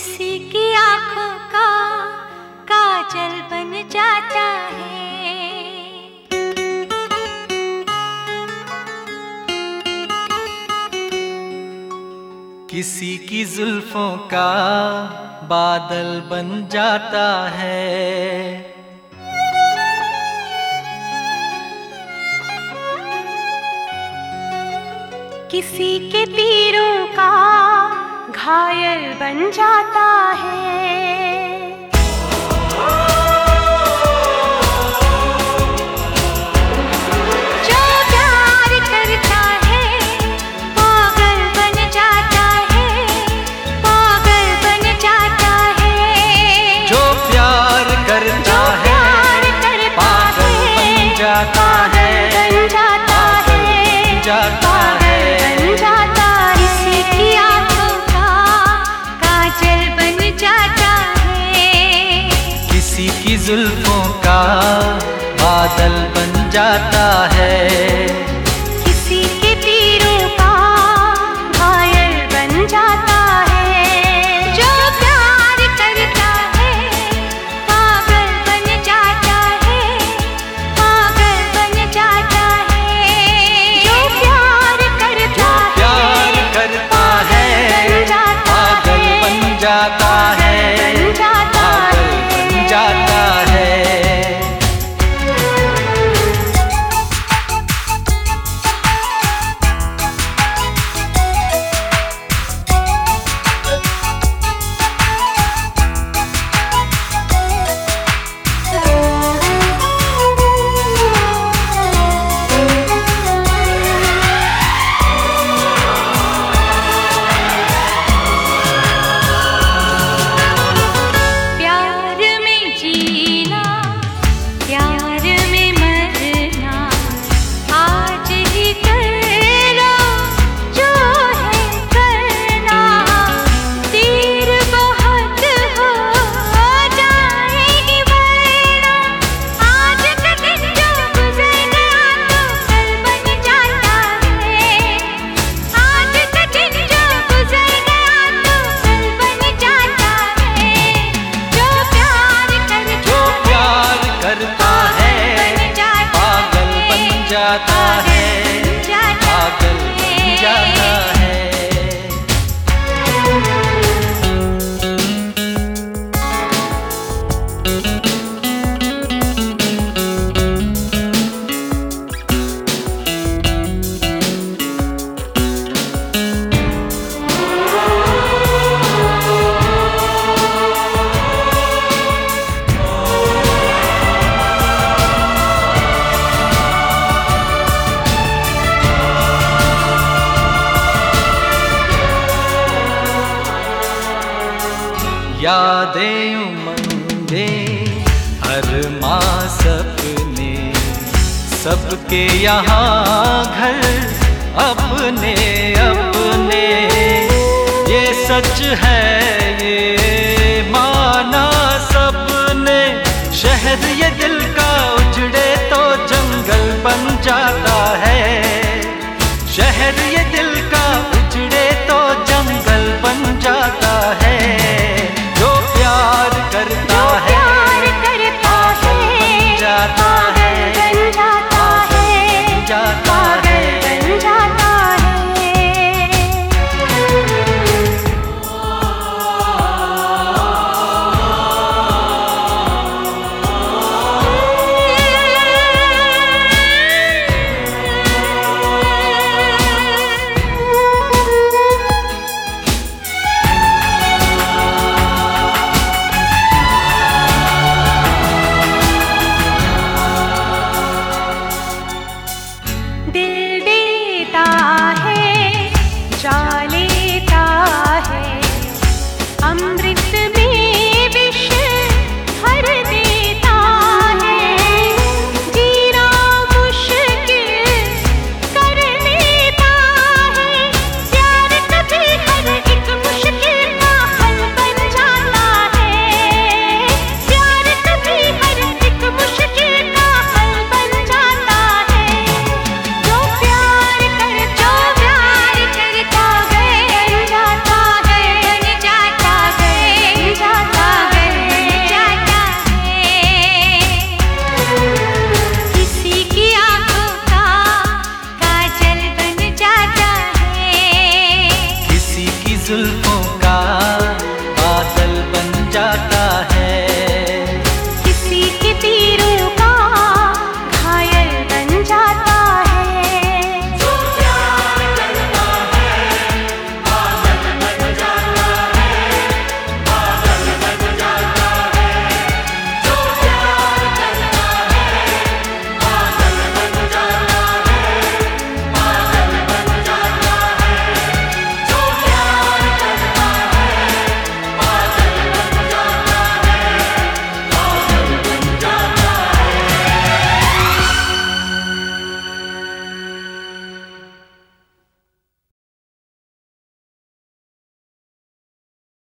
किसी की आँखों का काजल बन जाता है। किसी की जुल्फों का बादल बन जाता है। किसी के तीरों का बन जाता है। किसी की जुल्फों का बादल बन जाता है। यादें उमंगें हर माँ सपने। सबके यहाँ घर अपने अपने